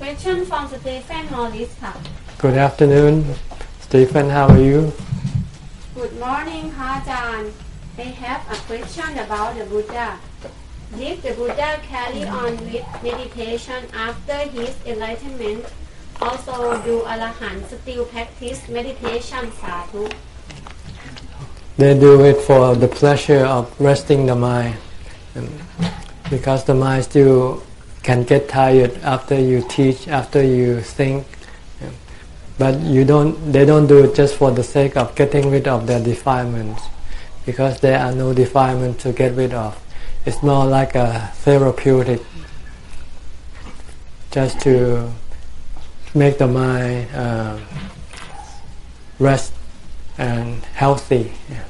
question from Stephen Morris ค่ะ Good afternoon, Stephen. How are you? Good morning พระอาจารย์ I have a question about the Buddha Did the Buddha carry on with meditation after his enlightenment Also do Arahant still practice meditation สาธุ They do it for the pleasure of resting the mind, And because the mind still can get tired after you teach, after you think. But you don't. They don't do it just for the sake of getting rid of their defilements, because there are no defilements to get rid of. It's more like a therapeutic, just to make the mind uh, rest and healthy. Yeah.